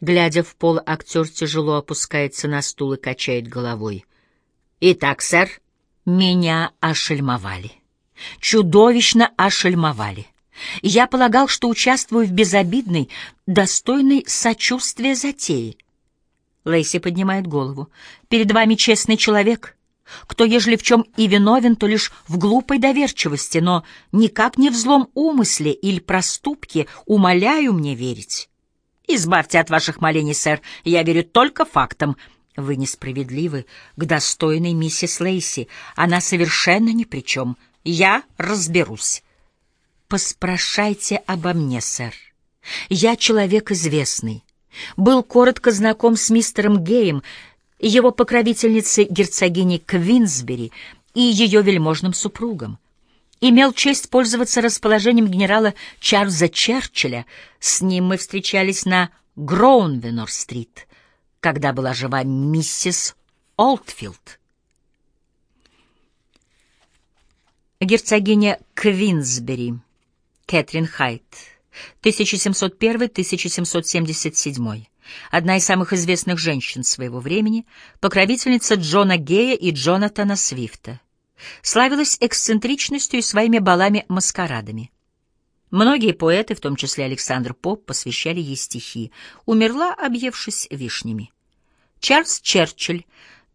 Глядя в пол, актер тяжело опускается на стул и качает головой. «Итак, сэр, меня ошельмовали. Чудовищно ошельмовали. Я полагал, что участвую в безобидной, достойной сочувствия затее». Лейси поднимает голову. «Перед вами честный человек, кто, ежели в чем и виновен, то лишь в глупой доверчивости, но никак не в злом умысле или проступке, умоляю мне верить». Избавьте от ваших молений, сэр. Я верю только фактам. Вы несправедливы к достойной миссис Лейси. Она совершенно ни при чем. Я разберусь. Поспрашайте обо мне, сэр. Я человек известный. Был коротко знаком с мистером Геем, его покровительницей герцогиней Квинсбери и ее вельможным супругом имел честь пользоваться расположением генерала Чарльза Черчилля. С ним мы встречались на Гроунвенор-стрит, когда была жива миссис Олдфилд. Герцогиня Квинсбери, Кэтрин Хайт, 1701-1777, одна из самых известных женщин своего времени, покровительница Джона Гея и Джонатана Свифта славилась эксцентричностью и своими балами-маскарадами. Многие поэты, в том числе Александр Поп, посвящали ей стихи. Умерла, объевшись вишнями. Чарльз Черчилль,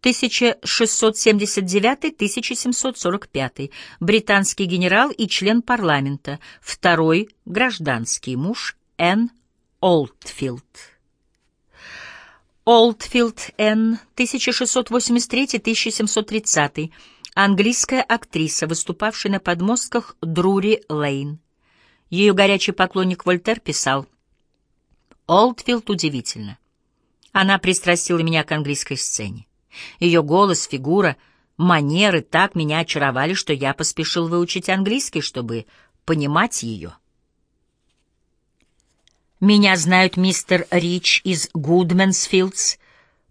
1679-1745, британский генерал и член парламента, второй гражданский муж Н. Олдфилд. Олдфилд Н. 1683-1730, английская актриса, выступавшая на подмостках Друри-Лейн. Ее горячий поклонник Вольтер писал, «Олдфилд удивительно. Она пристрастила меня к английской сцене. Ее голос, фигура, манеры так меня очаровали, что я поспешил выучить английский, чтобы понимать ее». Меня знают мистер Рич из Гудмансфилдс,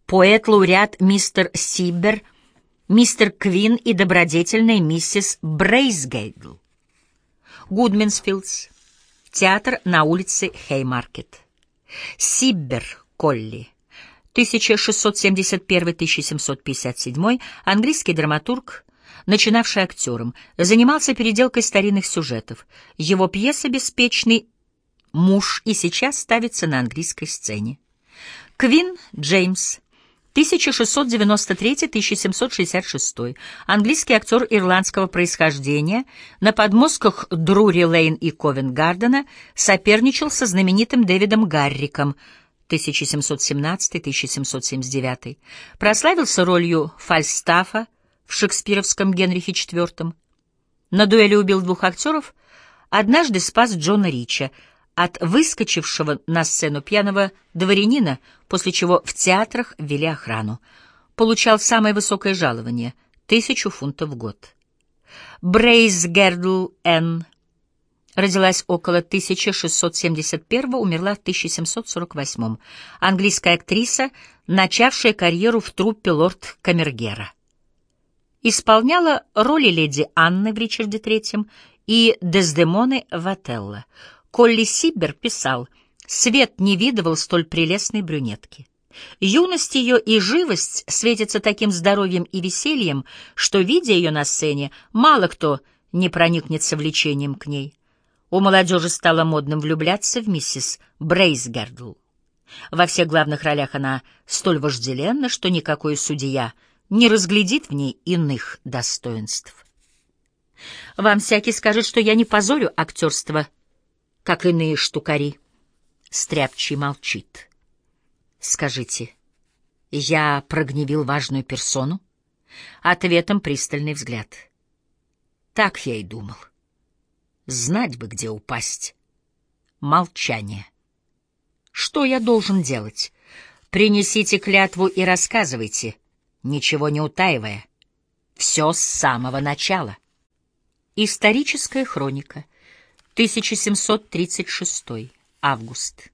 поэт-лауреат мистер Сибер — мистер Квин и добродетельная миссис Брейсгейдл. Гудминсфилдс. Театр на улице Хеймаркет. Сиббер Колли. 1671-1757, английский драматург, начинавший актером, занимался переделкой старинных сюжетов. Его пьеса «Беспечный муж» и сейчас ставится на английской сцене. Квин Джеймс, 1693-1766, английский актер ирландского происхождения, на подмостках Друри-Лейн и Ковент-Гардена соперничал со знаменитым Дэвидом Гарриком 1717-1779, прославился ролью Фальстафа в шекспировском Генрихе IV. На дуэли убил двух актеров, однажды спас Джона Рича — от выскочившего на сцену пьяного дворянина, после чего в театрах ввели охрану. Получал самое высокое жалование — тысячу фунтов в год. Брейс Гердл Н. Родилась около 1671 умерла в 1748 Английская актриса, начавшая карьеру в труппе лорд Камергера. Исполняла роли леди Анны в Ричарде III и Дездемоны в Отелло. Колли Сибер писал, «Свет не видывал столь прелестной брюнетки. Юность ее и живость светятся таким здоровьем и весельем, что, видя ее на сцене, мало кто не проникнется влечением к ней. У молодежи стало модным влюбляться в миссис Брейсгердл. Во всех главных ролях она столь вожделенна, что никакой судья не разглядит в ней иных достоинств. Вам всякий скажет, что я не позорю актерство как иные штукари. Стряпчий молчит. Скажите, я прогневил важную персону? Ответом пристальный взгляд. Так я и думал. Знать бы, где упасть. Молчание. Что я должен делать? Принесите клятву и рассказывайте, ничего не утаивая. Все с самого начала. Историческая хроника. 1736. Август.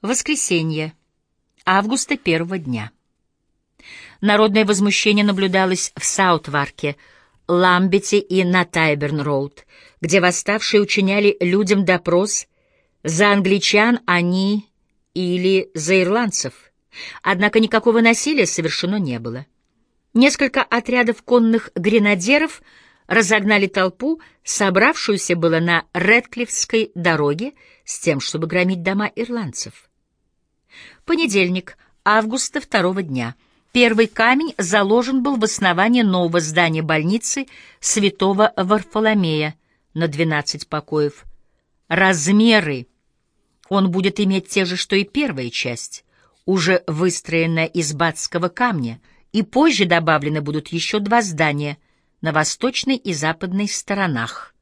Воскресенье. Августа первого дня. Народное возмущение наблюдалось в Саутварке, Ламбете и на Тайберн-Роуд, где восставшие учиняли людям допрос. За англичан они или за ирландцев. Однако никакого насилия совершено не было. Несколько отрядов конных гренадеров разогнали толпу, собравшуюся было на Редклифской дороге, с тем, чтобы громить дома ирландцев. Понедельник, августа второго дня. Первый камень заложен был в основание нового здания больницы святого Варфоломея на 12 покоев. Размеры он будет иметь те же, что и первая часть, уже выстроенная из батского камня — и позже добавлены будут еще два здания на восточной и западной сторонах.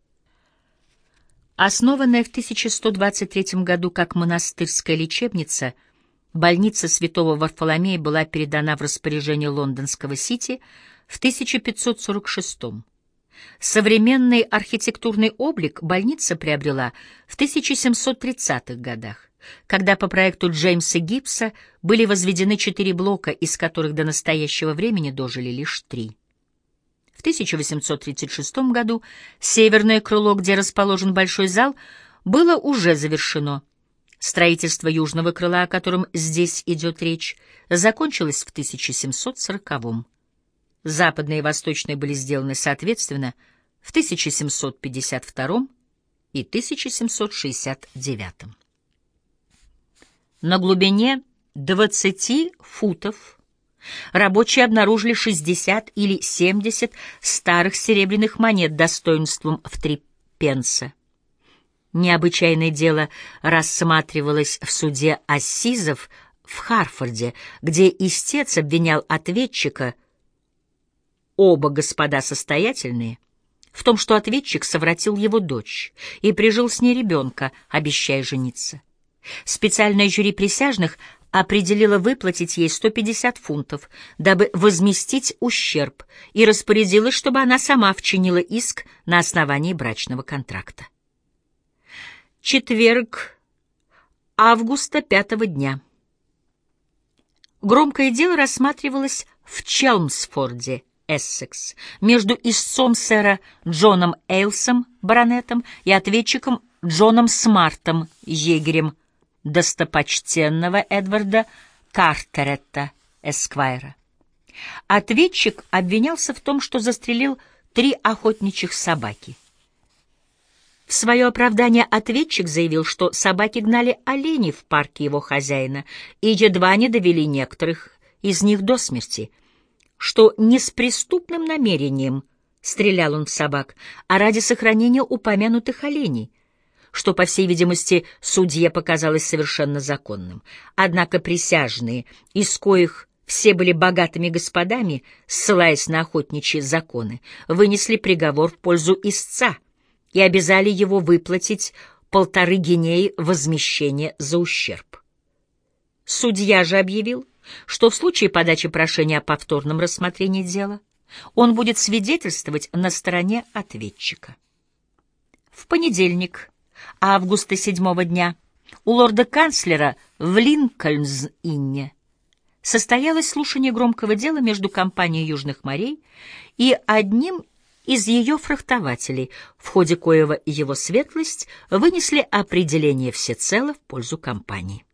Основанная в 1123 году как монастырская лечебница, больница святого Варфоломея была передана в распоряжение лондонского Сити в 1546 Современный архитектурный облик больница приобрела в 1730-х годах когда по проекту Джеймса Гибса были возведены четыре блока, из которых до настоящего времени дожили лишь три. В 1836 году северное крыло, где расположен большой зал, было уже завершено. Строительство южного крыла, о котором здесь идет речь, закончилось в 1740 -м. Западные и восточные были сделаны соответственно в 1752 и 1769. На глубине 20 футов рабочие обнаружили 60 или 70 старых серебряных монет достоинством в три пенса. Необычайное дело рассматривалось в суде Ассизов в Харфорде, где истец обвинял ответчика, оба господа состоятельные, в том, что ответчик совратил его дочь и прижил с ней ребенка, обещая жениться. Специальное жюри присяжных определило выплатить ей 150 фунтов, дабы возместить ущерб, и распорядилось, чтобы она сама вчинила иск на основании брачного контракта. Четверг, августа пятого дня. Громкое дело рассматривалось в Челмсфорде, Эссекс, между истцом сэра Джоном Эйлсом, баронетом, и ответчиком Джоном Смартом, егерем, достопочтенного Эдварда Картеретта, Эсквайра. Ответчик обвинялся в том, что застрелил три охотничьих собаки. В свое оправдание ответчик заявил, что собаки гнали оленей в парке его хозяина и едва не довели некоторых из них до смерти, что не с преступным намерением стрелял он в собак, а ради сохранения упомянутых оленей — что, по всей видимости, судье показалось совершенно законным. Однако присяжные, из коих все были богатыми господами, ссылаясь на охотничьи законы, вынесли приговор в пользу истца и обязали его выплатить полторы гинеи возмещения за ущерб. Судья же объявил, что в случае подачи прошения о повторном рассмотрении дела он будет свидетельствовать на стороне ответчика. В понедельник августа седьмого дня у лорда-канцлера в Линкольнс-Инне состоялось слушание громкого дела между компанией Южных морей и одним из ее фрахтователей, в ходе коего его светлость вынесли определение всецело в пользу компании.